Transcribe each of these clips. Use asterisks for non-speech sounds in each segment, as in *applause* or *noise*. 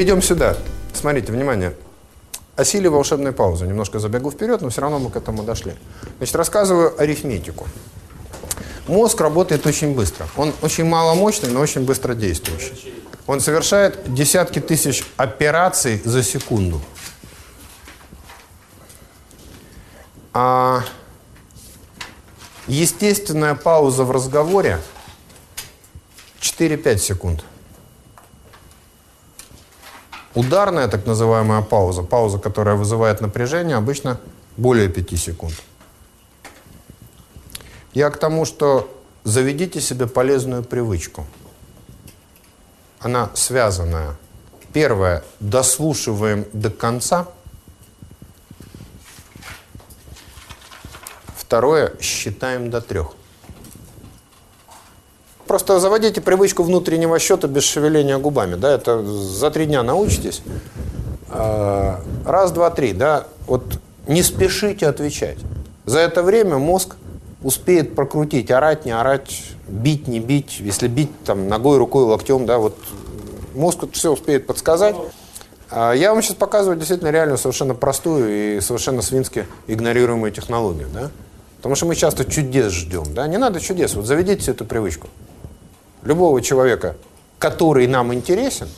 перейдем сюда. Смотрите, внимание. О силе волшебной паузы. Немножко забегу вперед, но все равно мы к этому дошли. Значит, рассказываю арифметику. Мозг работает очень быстро. Он очень маломощный, но очень быстро действующий. Он совершает десятки тысяч операций за секунду. А естественная пауза в разговоре 4-5 секунд. Ударная так называемая пауза, пауза, которая вызывает напряжение, обычно более 5 секунд. Я к тому, что заведите себе полезную привычку. Она связанная. Первое, дослушиваем до конца. Второе, считаем до трех. Просто заводите привычку внутреннего счета без шевеления губами. Да, это за три дня научитесь. А, раз, два, три. Да, вот не спешите отвечать. За это время мозг успеет прокрутить, орать, не орать, бить, не бить, если бить там ногой, рукой, локтем, да, вот мозг все успеет подсказать. А я вам сейчас показываю действительно реальную, совершенно простую и совершенно свински игнорируемую технологию, да. Потому что мы часто чудес ждем, да. Не надо чудес, вот заведите эту привычку. Любого человека, который нам интересен,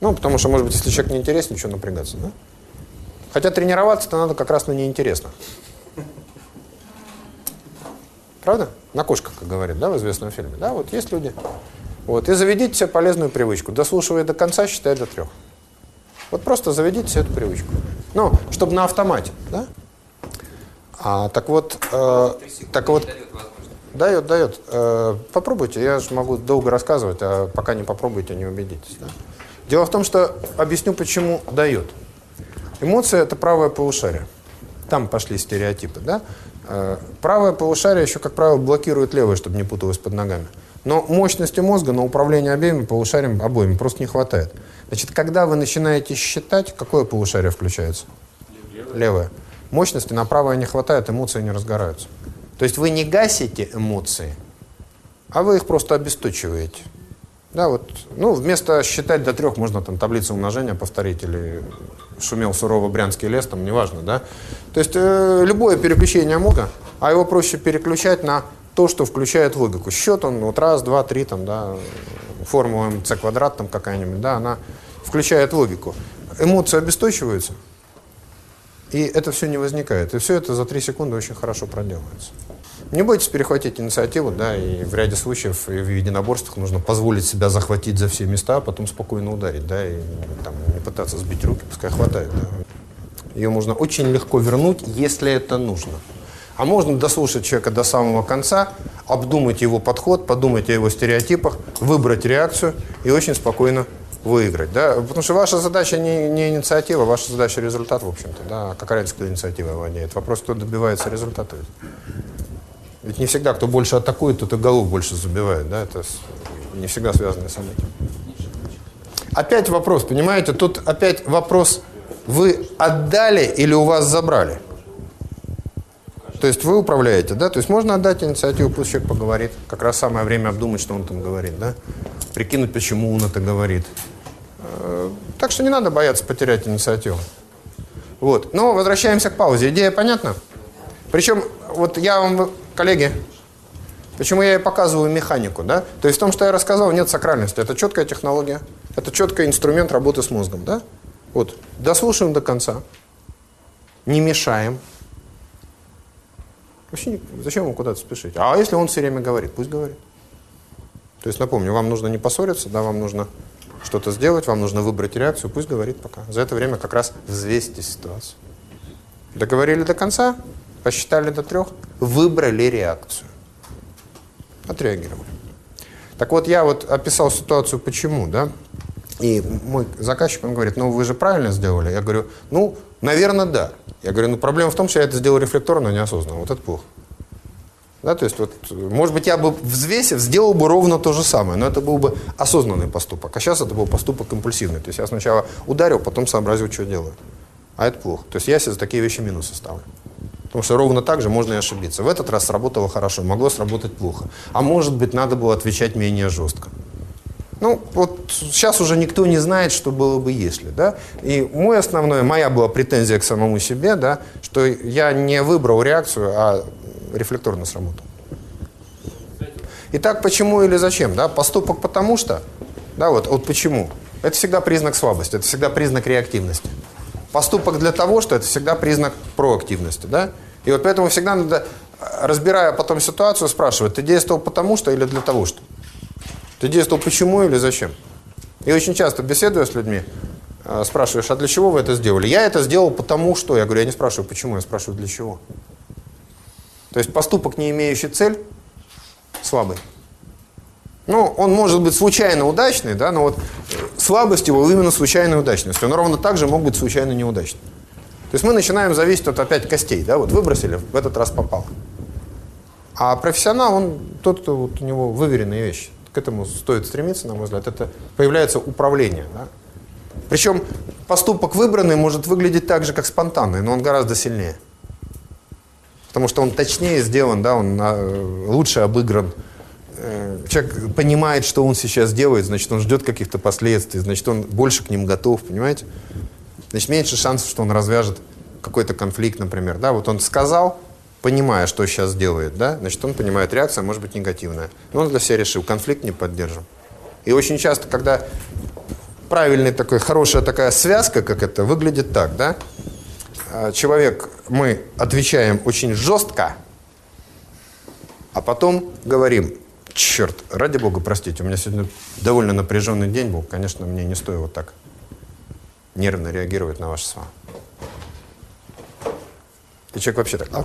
ну, потому что, может быть, если человек не интересен, ничего напрягаться, да? Хотя тренироваться-то надо как раз на неинтересно. Правда? На кошках, как говорят, да, в известном фильме. Да, вот есть люди. Вот, и заведите себе полезную привычку. Дослушивая до конца, считай до трех. Вот просто заведите себе эту привычку. Ну, чтобы на автомате, да? А, так вот, э, так вот, дает, дает. Э, попробуйте, я же могу долго рассказывать, а пока не попробуйте, не убедитесь. Да? Дело в том, что объясню, почему дает. Эмоция – это правое полушарие. Там пошли стереотипы, да? Э, правое полушарие еще, как правило, блокирует левое, чтобы не путалось под ногами. Но мощности мозга на управление обеими полушариями, обоими, просто не хватает. Значит, когда вы начинаете считать, какое полушарие включается? Левое. Левое. Мощности на правое не хватает, эмоции не разгораются. То есть вы не гасите эмоции, а вы их просто обесточиваете. Да, вот, ну, вместо считать до трех можно там таблицу умножения повторить или шумел сурово брянский лес, там, неважно, да. То есть э, любое переключение мозга, а его проще переключать на то, что включает логику. Счет он вот раз, два, три, там, да, формула mc квадрат там какая-нибудь, да, она включает логику. Эмоции обесточиваются, и это все не возникает. И все это за три секунды очень хорошо проделывается. Не бойтесь перехватить инициативу, да, и в ряде случаев и в единоборствах нужно позволить себя захватить за все места, а потом спокойно ударить, да, и там, не пытаться сбить руки, пускай хватает, да. Ее можно очень легко вернуть, если это нужно. А можно дослушать человека до самого конца, обдумать его подход, подумать о его стереотипах, выбрать реакцию и очень спокойно выиграть. Да? Потому что ваша задача не, не инициатива, ваша задача результат, в общем-то. Да? Какая разница, кто инициативой владеет? Вопрос, кто добивается результата. Ведь не всегда, кто больше атакует, тот и голов больше забивает. Да? Это не всегда связано с этим. Опять вопрос, понимаете? Тут опять вопрос, вы отдали или у вас забрали? То есть вы управляете, да? То есть можно отдать инициативу, пусть человек поговорит. Как раз самое время обдумать, что он там говорит, да? Прикинуть, почему он это говорит. Так что не надо бояться потерять инициативу. Вот. Но возвращаемся к паузе. Идея понятна? Причем, вот я вам Коллеги, почему я и показываю механику, да? То есть в том, что я рассказал, нет сакральности. Это четкая технология, это четкий инструмент работы с мозгом, да? Вот, дослушаем до конца, не мешаем. Вообще, зачем ему куда-то спешить? А если он все время говорит, пусть говорит. То есть, напомню, вам нужно не поссориться, да, вам нужно что-то сделать, вам нужно выбрать реакцию, пусть говорит пока. За это время как раз взвесьте ситуацию. Договорили до конца, посчитали до трех, выбрали реакцию. Отреагировали. Так вот, я вот описал ситуацию, почему, да, и мой заказчик, он говорит, ну, вы же правильно сделали. Я говорю, ну, наверное, да. Я говорю, ну, проблема в том, что я это сделал рефлекторно, неосознанно. Вот это плохо. Да, то есть, вот, может быть, я бы взвесив, сделал бы ровно то же самое, но это был бы осознанный поступок. А сейчас это был поступок импульсивный. То есть, я сначала ударил, потом сообразил, что делаю. А это плохо. То есть, я себе за такие вещи минусы ставлю. Потому что ровно так же можно и ошибиться. В этот раз сработало хорошо, могло сработать плохо. А может быть, надо было отвечать менее жестко. Ну, вот сейчас уже никто не знает, что было бы если, да. И мой основной, моя была претензия к самому себе, да, что я не выбрал реакцию, а рефлекторно сработал. Итак, почему или зачем, да? Поступок потому что, да, вот, вот почему. Это всегда признак слабости, это всегда признак реактивности. Поступок для того, что это всегда признак проактивности, да. И вот поэтому всегда надо, разбирая потом ситуацию, спрашивать, ты действовал потому что или для того что? Ты действовал почему или зачем? И очень часто, беседуя с людьми, э, спрашиваешь, а для чего вы это сделали? Я это сделал потому что. Я говорю, я не спрашиваю, почему, я спрашиваю, для чего. То есть поступок, не имеющий цель, слабый. Ну, он может быть случайно удачный, да, но вот э, слабость его именно случайной удачностью. Он ровно так же мог быть случайно неудачным. То есть мы начинаем зависеть от опять костей, да, вот выбросили, в этот раз попал. А профессионал, он тот, кто вот у него выверенные вещи к этому стоит стремиться, на мой взгляд, это появляется управление. Да? Причем поступок выбранный может выглядеть так же, как спонтанный, но он гораздо сильнее. Потому что он точнее сделан, да, он а, лучше обыгран. Э, человек понимает, что он сейчас делает, значит, он ждет каких-то последствий, значит, он больше к ним готов, понимаете? Значит, меньше шансов, что он развяжет какой-то конфликт, например. Да, вот он сказал, понимая, что сейчас делает, да, значит, он понимает, реакция может быть негативная. Но он для себя решил, конфликт не поддержим. И очень часто, когда правильная такая, хорошая такая связка, как это, выглядит так, да, человек, мы отвечаем очень жестко, а потом говорим, черт, ради бога, простите, у меня сегодня довольно напряженный день был, конечно, мне не стоит вот так нервно реагировать на ваши слова. И человек вообще так, а,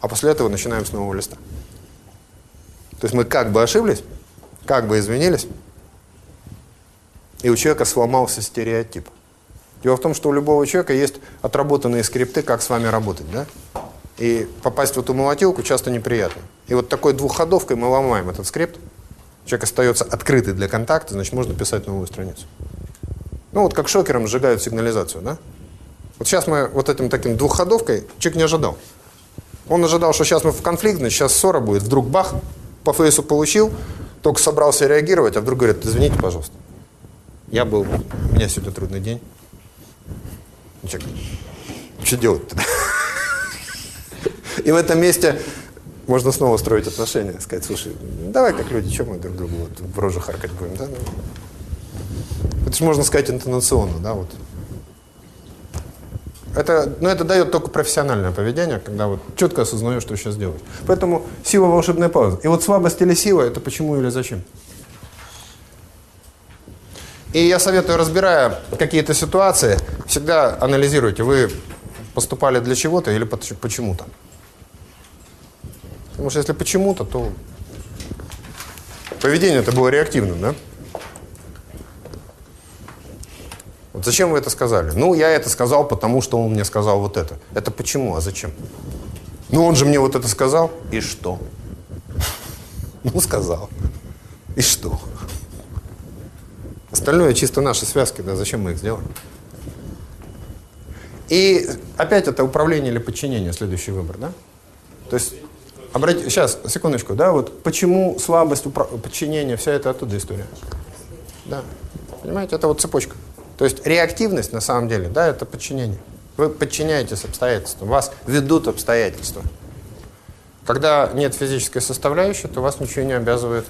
а после этого начинаем с нового листа. То есть мы как бы ошиблись, как бы извинились, и у человека сломался стереотип. Дело в том, что у любого человека есть отработанные скрипты, как с вами работать, да? И попасть в эту молотилку часто неприятно. И вот такой двухходовкой мы ломаем этот скрипт. Человек остается открытый для контакта, значит, можно писать новую страницу. Ну, вот как шокером сжигают сигнализацию, да? Вот сейчас мы вот этим таким двухходовкой, человек не ожидал. Он ожидал, что сейчас мы в конфликт, значит, сейчас ссора будет. Вдруг бах, по фейсу получил, только собрался реагировать, а вдруг говорит, извините, пожалуйста. Я был, у меня сегодня трудный день. Человек, что делать-то? И в этом месте можно снова строить отношения, сказать, слушай, давай как люди, что мы друг другу вот в рожу харкать будем, да? Это же можно сказать интонационно, да, вот. Это, ну, это дает только профессиональное поведение, когда вот четко осознаешь, что сейчас делать. Поэтому сила волшебная пауза. И вот слабость или сила, это почему или зачем. И я советую, разбирая какие-то ситуации, всегда анализируйте, вы поступали для чего-то или почему-то. Потому что если почему-то, то поведение это было реактивным, да? Вот зачем вы это сказали? Ну, я это сказал, потому что он мне сказал вот это. Это почему, а зачем? Ну, он же мне вот это сказал. И что? *laughs* Ну, сказал. И что? Остальное чисто наши связки, да, зачем мы их сделали? И опять это управление или подчинение, следующий выбор, да? То есть, обрати, сейчас, секундочку, да, вот почему слабость подчинения, вся это оттуда история. Да, понимаете, это вот цепочка. То есть реактивность на самом деле, да, это подчинение. Вы подчиняетесь обстоятельствам, вас ведут обстоятельства. Когда нет физической составляющей, то вас ничего не обязывает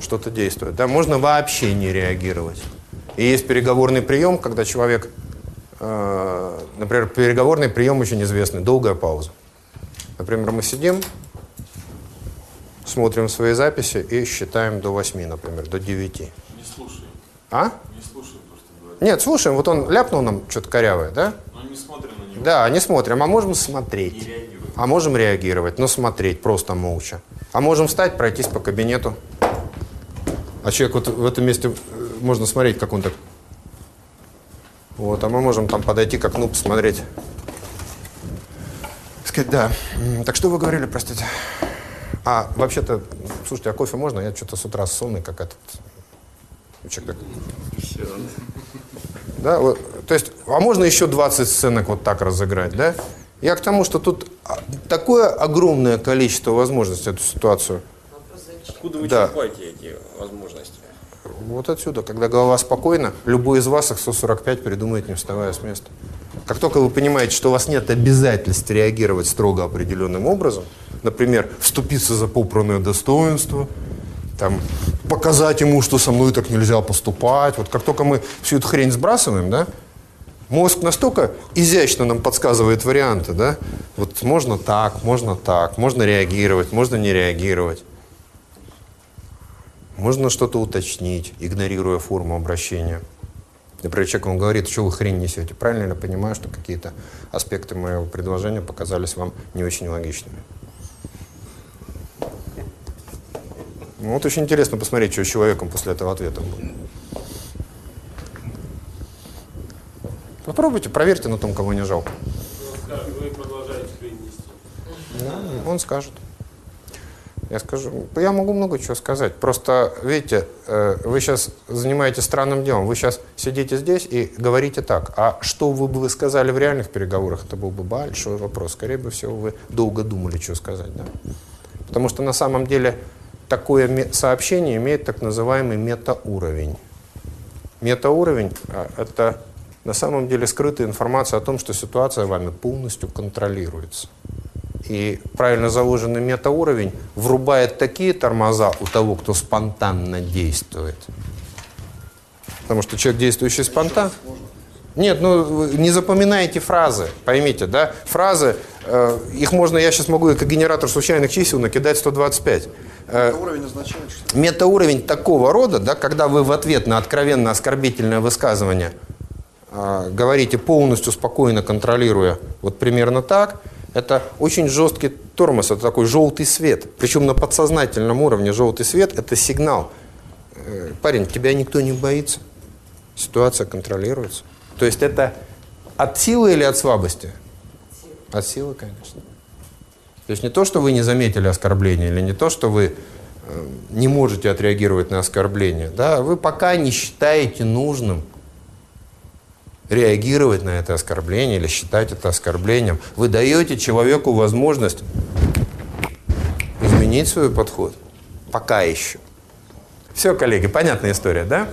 что-то действовать. Да? Можно вообще не реагировать. И есть переговорный прием, когда человек, э, например, переговорный прием очень известный, долгая пауза. Например, мы сидим, смотрим свои записи и считаем до 8, например, до 9. Не слушаем. А? Нет, слушаем, вот он ляпнул нам что-то корявое, да? Но не смотрим на него. Да, не смотрим, а можем смотреть. А можем реагировать, но смотреть просто молча. А можем встать, пройтись по кабинету. А человек вот в этом месте э, можно смотреть, как он так. Вот, а мы можем там подойти к окну, посмотреть. Сказать, да. Так что вы говорили, простите? А, вообще-то, слушайте, а кофе можно? Я что-то с утра сонный, как этот. Человек. Да, вот, то есть, а можно еще 20 сценок вот так разыграть, да? Я к тому, что тут такое огромное количество возможностей эту ситуацию. Откуда вы Да. черпаете эти возможности? Вот отсюда, когда голова спокойна, любой из вас их 145 придумает, не вставая с места. Как только вы понимаете, что у вас нет обязательств реагировать строго определенным образом, например, вступиться за попранное достоинство, там, показать ему, что со мной так нельзя поступать. Вот как только мы всю эту хрень сбрасываем, да, мозг настолько изящно нам подсказывает варианты, да, вот можно так, можно так, можно реагировать, можно не реагировать. Можно что-то уточнить, игнорируя форму обращения. Например, человек вам говорит, что вы хрень несете. Правильно я понимаю, что какие-то аспекты моего предложения показались вам не очень логичными. Ну, вот очень интересно посмотреть, что с человеком после этого ответа будет. Попробуйте, проверьте на том, кого не жалко. Вы продолжаете хрень нести. Он скажет. Я скажу, я могу много чего сказать. Просто, видите, э, вы сейчас занимаетесь странным делом. Вы сейчас сидите здесь и говорите так. А что вы бы вы сказали в реальных переговорах, это был бы большой вопрос. Скорее бы всего, вы долго думали, что сказать. Да? Потому что на самом деле такое сообщение имеет так называемый метауровень. Метауровень а, – это на самом деле скрытая информация о том, что ситуация вами полностью контролируется. И правильно заложенный метауровень врубает такие тормоза у того, кто спонтанно действует. Потому что человек, действующий спонтанно... Нет, ну не запоминайте фразы, поймите, да? Фразы, э, их можно, я сейчас могу как генератор случайных чисел накидать 125. Э, Это уровень означает, что метауровень такого рода, да, когда вы в ответ на откровенно оскорбительное высказывание э, говорите полностью спокойно контролируя вот примерно так, это очень жесткий тормоз, это такой желтый свет. Причем на подсознательном уровне желтый свет – это сигнал. Э, Парень, тебя никто не боится, ситуация контролируется. То есть это от силы или от слабости? От силы, конечно. То есть не то, что вы не заметили оскорбление, или не то, что вы э, не можете отреагировать на оскорбление, да, вы пока не считаете нужным реагировать на это оскорбление или считать это оскорблением. Вы даете человеку возможность изменить свой подход. Пока еще. Все, коллеги, понятная история, да?